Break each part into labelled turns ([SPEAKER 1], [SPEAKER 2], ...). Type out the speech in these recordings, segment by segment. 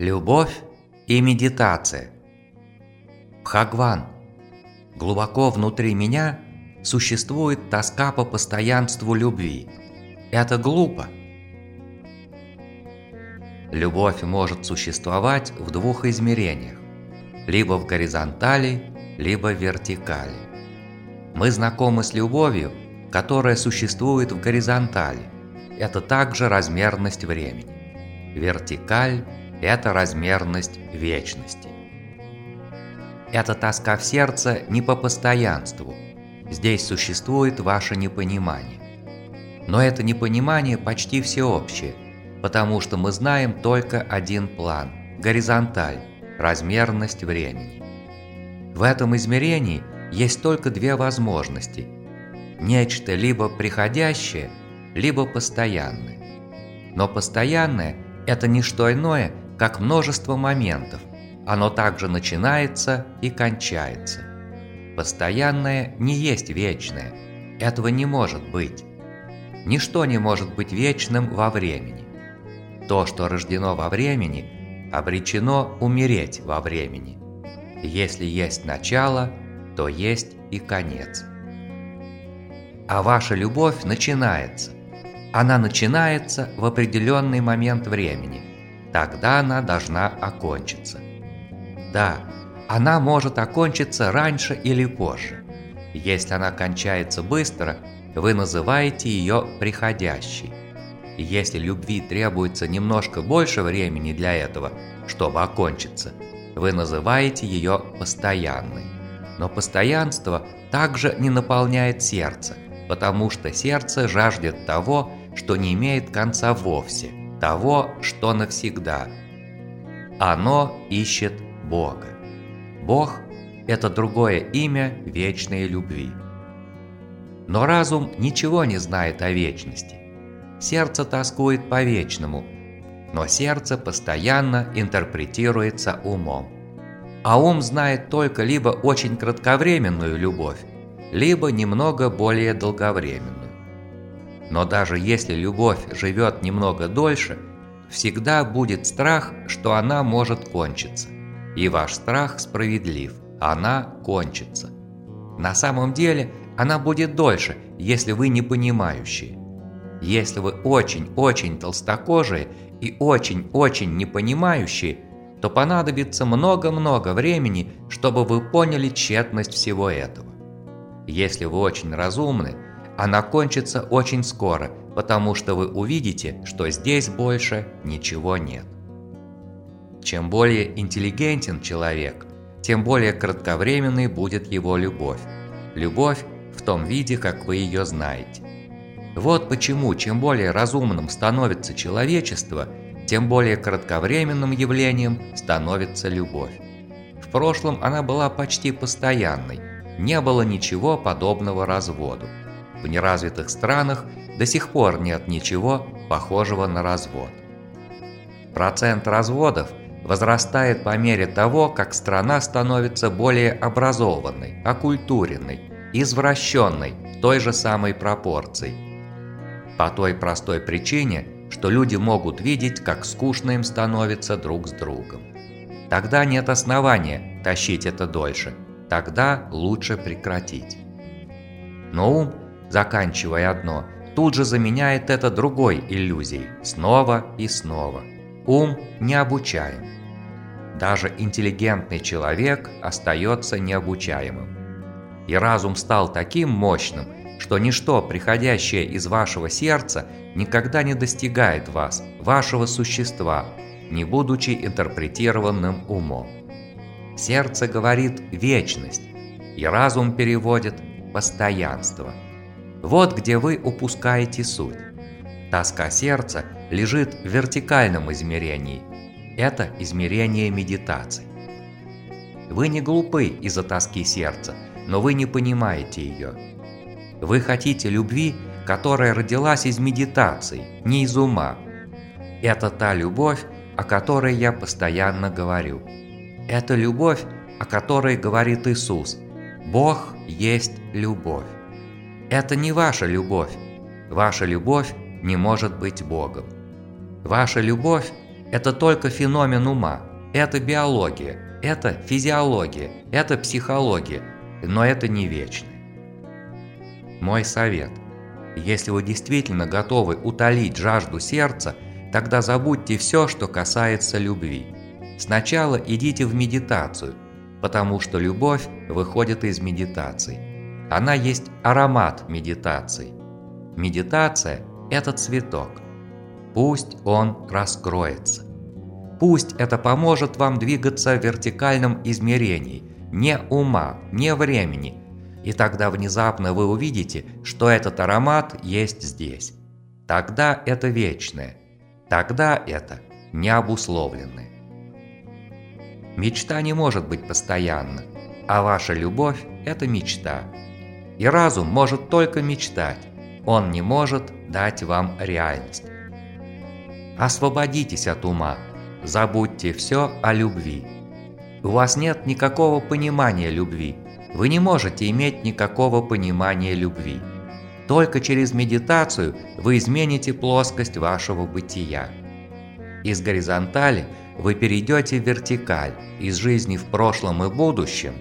[SPEAKER 1] Любовь и медитация. Бхагван. Глубоко внутри меня существует тоска по постоянству любви. Это глупо. Любовь может существовать в двух измерениях. Либо в горизонтали, либо в вертикали. Мы знакомы с любовью, которая существует в горизонтали. Это также размерность времени. Вертикаль – это размерность вечности. Это тоска в сердце не по постоянству. Здесь существует ваше непонимание. Но это непонимание почти всеобщее, потому что мы знаем только один план – горизонталь, размерность времени. В этом измерении есть только две возможности – нечто либо приходящее, либо постоянное. Но постоянное – это не что иное, как множество моментов. Оно также начинается и кончается. Постоянное не есть вечное. Этого не может быть. Ничто не может быть вечным во времени. То, что рождено во времени, обречено умереть во времени. Если есть начало, то есть и конец. А ваша любовь начинается. Она начинается в определенный момент времени – Тогда она должна окончиться. Да, она может окончиться раньше или позже. Если она кончается быстро, вы называете ее приходящей. Если любви требуется немножко больше времени для этого, чтобы окончиться, вы называете ее постоянной. Но постоянство также не наполняет сердце, потому что сердце жаждет того, что не имеет конца вовсе – того, что навсегда. Оно ищет Бога. Бог – это другое имя вечной любви. Но разум ничего не знает о вечности. Сердце тоскует по вечному, но сердце постоянно интерпретируется умом. А ум знает только либо очень кратковременную любовь, либо немного более долговременную. Но даже если любовь живет немного дольше, всегда будет страх, что она может кончиться. И ваш страх справедлив, она кончится. На самом деле она будет дольше, если вы не понимающие. Если вы очень-очень толстокожие и очень-очень непонимающие, то понадобится много-много времени, чтобы вы поняли тщетность всего этого. Если вы очень разумны, она кончится очень скоро, потому что вы увидите, что здесь больше ничего нет. Чем более интеллигентен человек, тем более кратковременной будет его любовь. Любовь в том виде, как вы ее знаете. Вот почему, чем более разумным становится человечество, тем более кратковременным явлением становится любовь. В прошлом она была почти постоянной, не было ничего подобного разводу. В неразвитых странах до сих пор нет ничего похожего на развод. Процент разводов возрастает по мере того, как страна становится более образованной, окультуренной, извращенной в той же самой пропорции. По той простой причине, что люди могут видеть, как скучно им становится друг с другом. Тогда нет основания тащить это дольше, тогда лучше прекратить. Но ум заканчивая одно, тут же заменяет это другой иллюзией, снова и снова. Ум необучаем. Даже интеллигентный человек остается необучаемым. И разум стал таким мощным, что ничто, приходящее из вашего сердца, никогда не достигает вас, вашего существа, не будучи интерпретированным умом. Сердце говорит «вечность», и разум переводит «постоянство». Вот где вы упускаете суть. Тоска сердца лежит в вертикальном измерении. Это измерение медитации. Вы не глупы из-за тоски сердца, но вы не понимаете ее. Вы хотите любви, которая родилась из медитации, не из ума. Это та любовь, о которой я постоянно говорю. Это любовь, о которой говорит Иисус. Бог есть любовь. Это не ваша любовь. Ваша любовь не может быть Богом. Ваша любовь – это только феномен ума, это биология, это физиология, это психология, но это не вечно. Мой совет. Если вы действительно готовы утолить жажду сердца, тогда забудьте все, что касается любви. Сначала идите в медитацию, потому что любовь выходит из медитации. Она есть аромат медитации. Медитация – это цветок. Пусть он раскроется. Пусть это поможет вам двигаться в вертикальном измерении, не ума, не времени, и тогда внезапно вы увидите, что этот аромат есть здесь. Тогда это вечное, тогда это необусловленное. Мечта не может быть постоянна, а ваша любовь – это мечта. И разум может только мечтать, он не может дать вам реальность. Освободитесь от ума, забудьте все о любви. У вас нет никакого понимания любви, вы не можете иметь никакого понимания любви. Только через медитацию вы измените плоскость вашего бытия. Из горизонтали вы перейдете в вертикаль, из жизни в прошлом и будущем.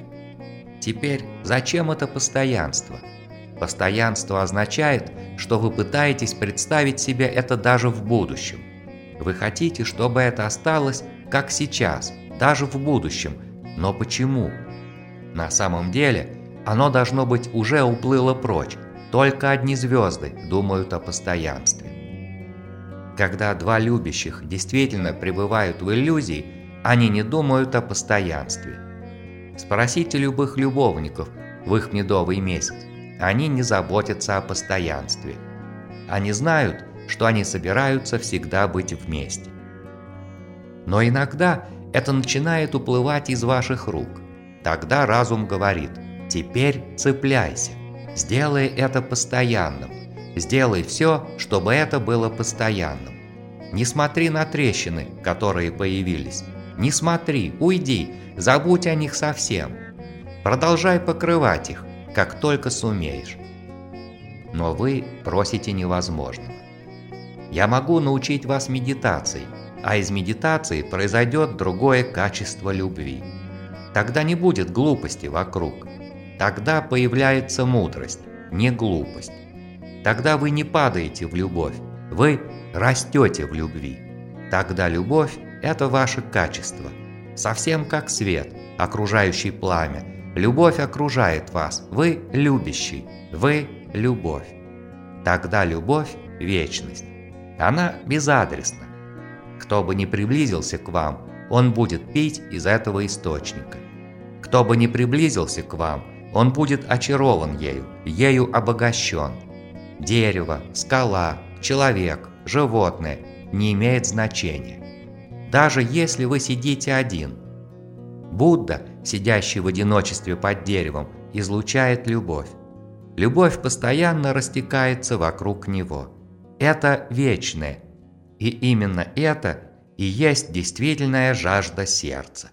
[SPEAKER 1] Теперь зачем это постоянство? Постоянство означает, что вы пытаетесь представить себе это даже в будущем. Вы хотите, чтобы это осталось как сейчас, даже в будущем. Но почему? На самом деле, оно должно быть уже уплыло прочь. Только одни звезды думают о постоянстве. Когда два любящих действительно пребывают в иллюзии, они не думают о постоянстве. Спросите любых любовников в их медовый месяц. Они не заботятся о постоянстве. Они знают, что они собираются всегда быть вместе. Но иногда это начинает уплывать из ваших рук. Тогда разум говорит «теперь цепляйся, сделай это постоянным, Сделай все, чтобы это было постоянным. Не смотри на трещины, которые появились. Не смотри, уйди, забудь о них совсем. Продолжай покрывать их, как только сумеешь. Но вы просите невозможного. Я могу научить вас медитации, а из медитации произойдет другое качество любви. Тогда не будет глупости вокруг. Тогда появляется мудрость, не глупость. Тогда вы не падаете в любовь, вы растете в любви. Тогда любовь – это ваше качество. Совсем как свет, окружающий пламя. Любовь окружает вас, вы любящий, вы – любовь. Тогда любовь – вечность. Она безадресна. Кто бы ни приблизился к вам, он будет пить из этого источника. Кто бы ни приблизился к вам, он будет очарован ею, ею обогащен – дерево, скала, человек, животное не имеет значения. Даже если вы сидите один. Будда, сидящий в одиночестве под деревом, излучает любовь. Любовь постоянно растекается вокруг него. Это вечное. И именно это и есть действительная жажда сердца.